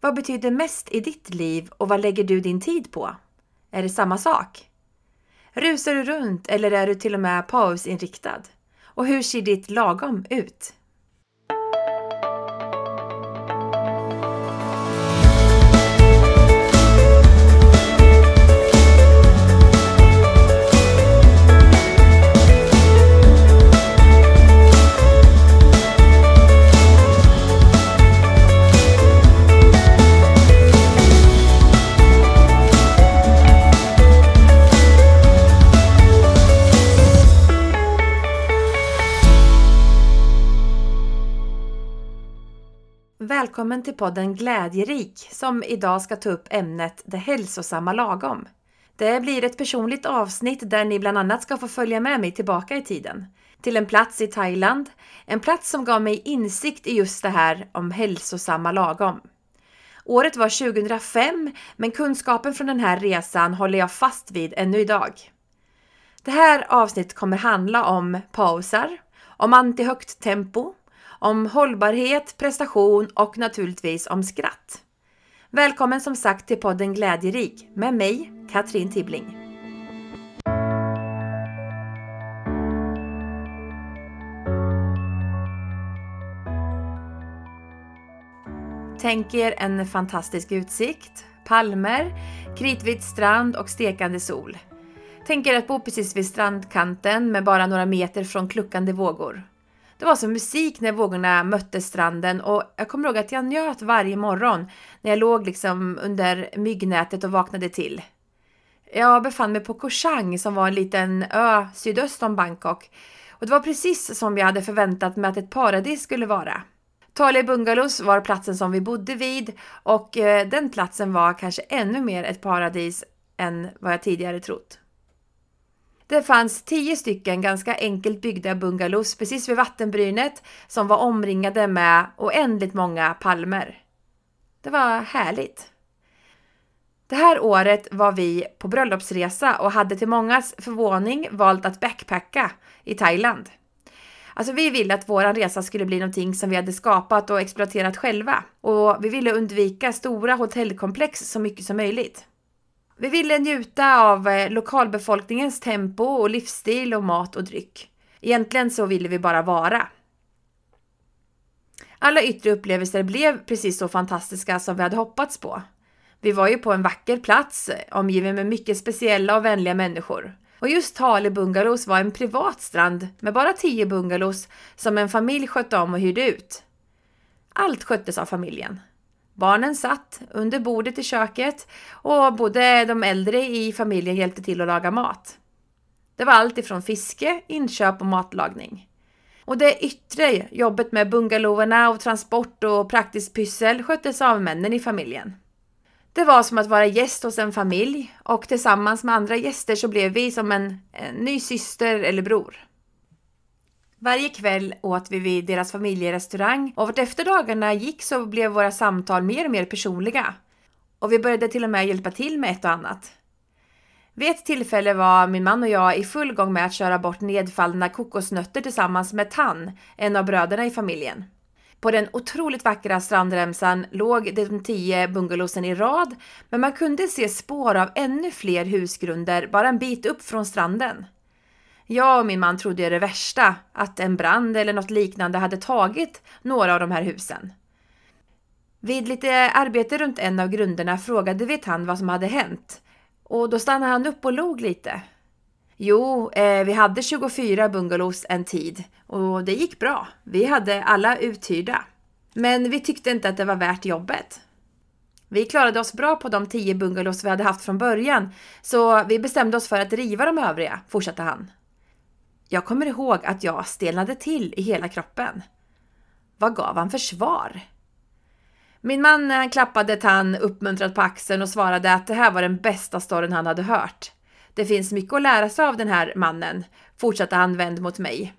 Vad betyder mest i ditt liv och vad lägger du din tid på? Är det samma sak? Rusar du runt eller är du till och med pausinriktad? Och hur ser ditt lagom ut? Välkommen till podden Glädjerik som idag ska ta upp ämnet Det hälsosamma lagom. Det blir ett personligt avsnitt där ni bland annat ska få följa med mig tillbaka i tiden. Till en plats i Thailand. En plats som gav mig insikt i just det här om hälsosamma lagom. Året var 2005 men kunskapen från den här resan håller jag fast vid ännu idag. Det här avsnittet kommer handla om pausar, om antihögt tempo, om hållbarhet, prestation och naturligtvis om skratt. Välkommen som sagt till podden Glädjerik med mig, Katrin Tibbling. Tänk er en fantastisk utsikt, palmer, kritvit strand och stekande sol. Tänk er att bo precis vid strandkanten med bara några meter från kluckande vågor. Det var som musik när vågorna mötte stranden och jag kommer ihåg att jag njöt varje morgon när jag låg liksom under myggnätet och vaknade till. Jag befann mig på Koh Chang som var en liten ö sydöst om Bangkok och det var precis som jag hade förväntat mig att ett paradis skulle vara. Tali Bungalows var platsen som vi bodde vid och eh, den platsen var kanske ännu mer ett paradis än vad jag tidigare trott. Det fanns tio stycken ganska enkelt byggda bungalows precis vid vattenbrynet som var omringade med oändligt många palmer. Det var härligt. Det här året var vi på bröllopsresa och hade till mångas förvåning valt att backpacka i Thailand. Alltså vi ville att vår resa skulle bli någonting som vi hade skapat och exploaterat själva. Och vi ville undvika stora hotellkomplex så mycket som möjligt. Vi ville njuta av eh, lokalbefolkningens tempo och livsstil och mat och dryck. Egentligen så ville vi bara vara. Alla yttre upplevelser blev precis så fantastiska som vi hade hoppats på. Vi var ju på en vacker plats eh, omgiven med mycket speciella och vänliga människor. Och just Hale Bungalows var en privat strand med bara tio bungalows som en familj skötte om och hyrde ut. Allt sköttes av familjen. Barnen satt under bordet i köket och både de äldre i familjen hjälpte till att laga mat. Det var allt ifrån fiske, inköp och matlagning. Och det yttre jobbet med bungalowerna och transport och praktiskt pyssel sköttes av männen i familjen. Det var som att vara gäst hos en familj och tillsammans med andra gäster så blev vi som en, en ny syster eller bror. Varje kväll åt vi vid deras familjerestaurang och efter dagarna gick så blev våra samtal mer och mer personliga. Och vi började till och med hjälpa till med ett och annat. Vid ett tillfälle var min man och jag i full gång med att köra bort nedfallna kokosnötter tillsammans med Tan, en av bröderna i familjen. På den otroligt vackra strandremsan låg de tio bungalowsen i rad, men man kunde se spår av ännu fler husgrunder bara en bit upp från stranden. Jag och min man trodde det värsta, att en brand eller något liknande hade tagit några av de här husen. Vid lite arbete runt en av grunderna frågade vi han vad som hade hänt. Och då stannade han upp och log lite. Jo, eh, vi hade 24 bungalows en tid och det gick bra. Vi hade alla uthyrda. Men vi tyckte inte att det var värt jobbet. Vi klarade oss bra på de 10 bungalows vi hade haft från början, så vi bestämde oss för att riva de övriga, fortsatte han. Jag kommer ihåg att jag stelnade till i hela kroppen. Vad gav han för svar? Min man eh, klappade Tan uppmuntrat på axeln och svarade att det här var den bästa storyn han hade hört. Det finns mycket att lära sig av den här mannen, fortsatte han vänd mot mig.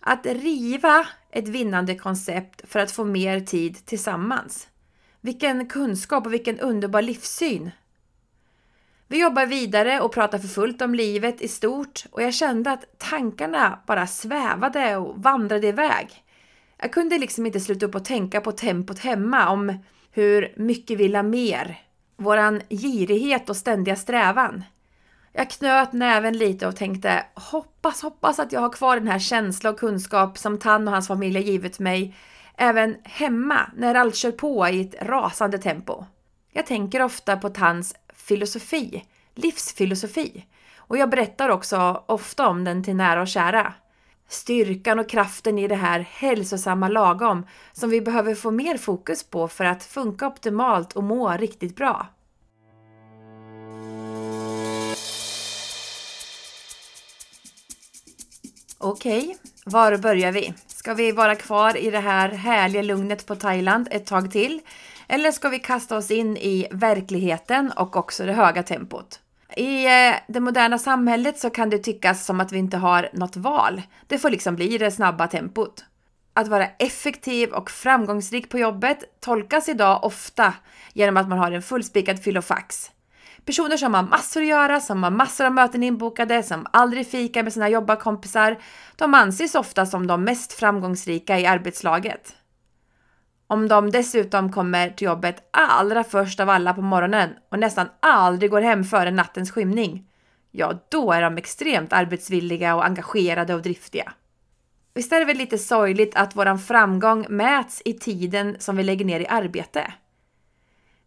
Att riva ett vinnande koncept för att få mer tid tillsammans. Vilken kunskap och vilken underbar livssyn! Vi jobbar vidare och pratar för fullt om livet i stort och jag kände att tankarna bara svävade och vandrade iväg. Jag kunde liksom inte sluta upp och tänka på tempot hemma, om hur mycket vi vill ha mer. Våran girighet och ständiga strävan. Jag knöt näven lite och tänkte hoppas, hoppas att jag har kvar den här känsla och kunskap som Tan och hans familj har givit mig även hemma när allt kör på i ett rasande tempo. Jag tänker ofta på Tans filosofi, livsfilosofi. Och jag berättar också ofta om den till nära och kära. Styrkan och kraften i det här hälsosamma lagom som vi behöver få mer fokus på för att funka optimalt och må riktigt bra. Okej, okay, var börjar vi? Ska vi vara kvar i det här härliga lugnet på Thailand ett tag till? Eller ska vi kasta oss in i verkligheten och också det höga tempot? I eh, det moderna samhället så kan det tyckas som att vi inte har något val. Det får liksom bli det snabba tempot. Att vara effektiv och framgångsrik på jobbet tolkas idag ofta genom att man har en fullspikad filofax. Personer som har massor att göra, som har massor av möten inbokade, som aldrig fikar med sina jobbarkompisar, de anses ofta som de mest framgångsrika i arbetslaget. Om de dessutom kommer till jobbet allra först av alla på morgonen och nästan aldrig går hem före nattens skymning, ja, då är de extremt arbetsvilliga och engagerade och driftiga. Visst är det väl lite sorgligt att våran framgång mäts i tiden som vi lägger ner i arbete?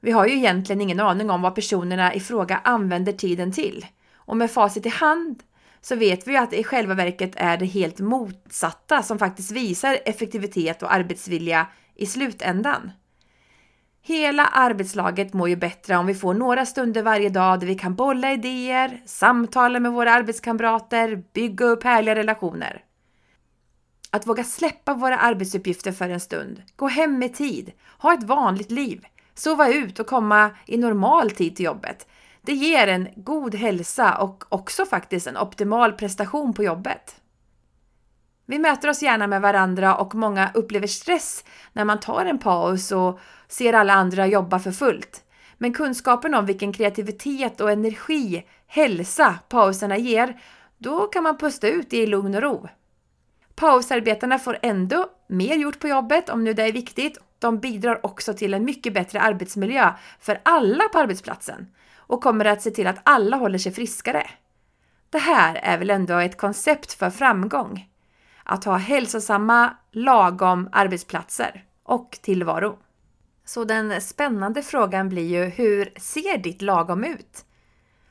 Vi har ju egentligen ingen aning om vad personerna i fråga använder tiden till. Och med facit i hand så vet vi ju att det i själva verket är det helt motsatta som faktiskt visar effektivitet och arbetsvilja i slutändan. Hela arbetslaget mår ju bättre om vi får några stunder varje dag där vi kan bolla idéer, samtala med våra arbetskamrater, bygga upp härliga relationer. Att våga släppa våra arbetsuppgifter för en stund, gå hem i tid, ha ett vanligt liv, sova ut och komma i normal tid till jobbet. Det ger en god hälsa och också faktiskt en optimal prestation på jobbet. Vi möter oss gärna med varandra och många upplever stress när man tar en paus och ser alla andra jobba för fullt. Men kunskapen om vilken kreativitet och energi, hälsa pauserna ger, då kan man pusta ut i lugn och ro. Pausarbetarna får ändå mer gjort på jobbet om nu det är viktigt. De bidrar också till en mycket bättre arbetsmiljö för alla på arbetsplatsen och kommer att se till att alla håller sig friskare. Det här är väl ändå ett koncept för framgång? att ha hälsosamma, lagom arbetsplatser och tillvaro. Så den spännande frågan blir ju, hur ser ditt lagom ut?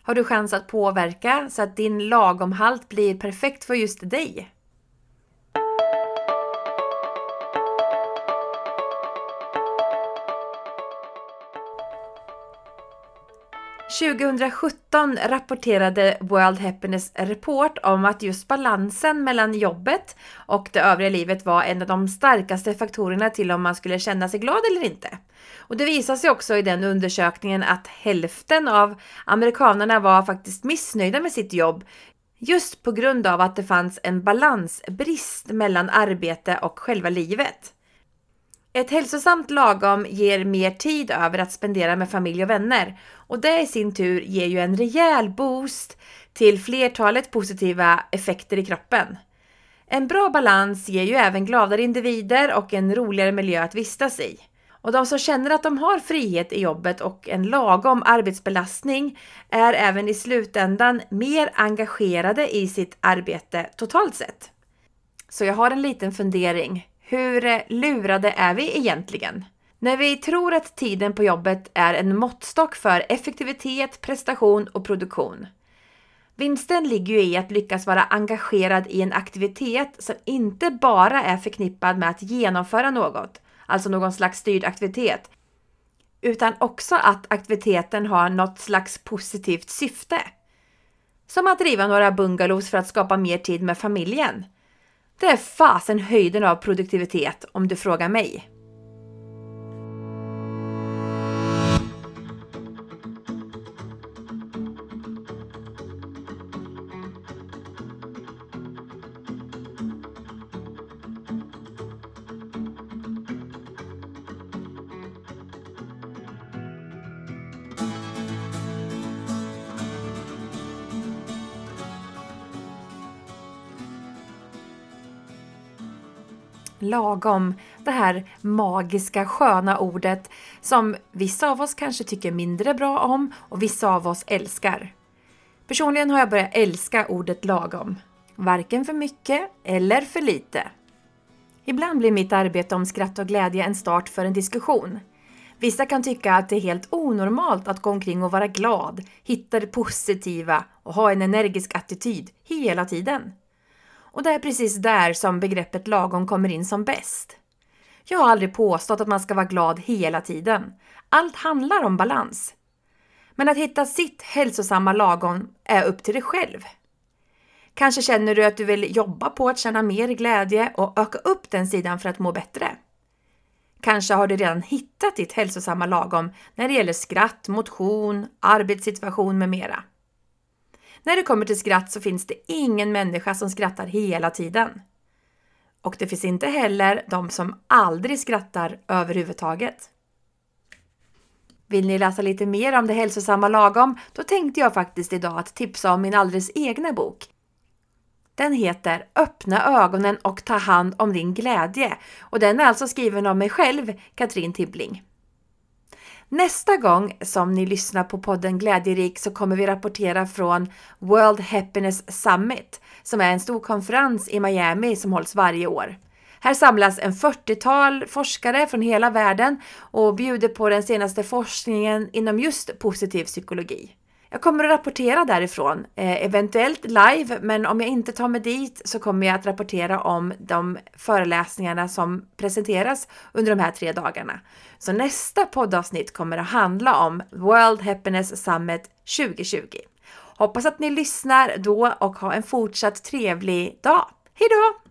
Har du chans att påverka så att din lagomhalt blir perfekt för just dig? 2017 rapporterade World Happiness Report om att just balansen mellan jobbet och det övriga livet var en av de starkaste faktorerna till om man skulle känna sig glad eller inte. Och det visade sig också i den undersökningen att hälften av amerikanerna var faktiskt missnöjda med sitt jobb just på grund av att det fanns en balansbrist mellan arbete och själva livet. Ett hälsosamt lagom ger mer tid över att spendera med familj och vänner och det i sin tur ger ju en rejäl boost till flertalet positiva effekter i kroppen. En bra balans ger ju även gladare individer och en roligare miljö att vistas i. Och de som känner att de har frihet i jobbet och en lagom arbetsbelastning är även i slutändan mer engagerade i sitt arbete totalt sett. Så jag har en liten fundering. Hur lurade är vi egentligen? När vi tror att tiden på jobbet är en måttstock för effektivitet, prestation och produktion. Vinsten ligger ju i att lyckas vara engagerad i en aktivitet som inte bara är förknippad med att genomföra något, alltså någon slags styrd aktivitet, utan också att aktiviteten har något slags positivt syfte. Som att driva några bungalows för att skapa mer tid med familjen. Det är fasen höjden av produktivitet om du frågar mig. Lagom, det här magiska sköna ordet som vissa av oss kanske tycker mindre bra om och vissa av oss älskar. Personligen har jag börjat älska ordet lagom. Varken för mycket eller för lite. Ibland blir mitt arbete om skratt och glädje en start för en diskussion. Vissa kan tycka att det är helt onormalt att gå omkring och vara glad, hitta det positiva och ha en energisk attityd hela tiden. Och det är precis där som begreppet lagom kommer in som bäst. Jag har aldrig påstått att man ska vara glad hela tiden. Allt handlar om balans. Men att hitta sitt hälsosamma lagom är upp till dig själv. Kanske känner du att du vill jobba på att känna mer glädje och öka upp den sidan för att må bättre. Kanske har du redan hittat ditt hälsosamma lagom när det gäller skratt, motion, arbetssituation med mera. När det kommer till skratt så finns det ingen människa som skrattar hela tiden. Och det finns inte heller de som aldrig skrattar överhuvudtaget. Vill ni läsa lite mer om det hälsosamma lagom? Då tänkte jag faktiskt idag att tipsa om min alldeles egna bok. Den heter Öppna ögonen och ta hand om din glädje och den är alltså skriven av mig själv, Katrin Tibbling. Nästa gång som ni lyssnar på podden Glädjerik så kommer vi rapportera från World Happiness Summit som är en stor konferens i Miami som hålls varje år. Här samlas en 40-tal forskare från hela världen och bjuder på den senaste forskningen inom just positiv psykologi. Jag kommer att rapportera därifrån, eh, eventuellt live, men om jag inte tar mig dit så kommer jag att rapportera om de föreläsningarna som presenteras under de här tre dagarna. Så nästa poddavsnitt kommer att handla om World Happiness Summit 2020. Hoppas att ni lyssnar då och ha en fortsatt trevlig dag. Hejdå!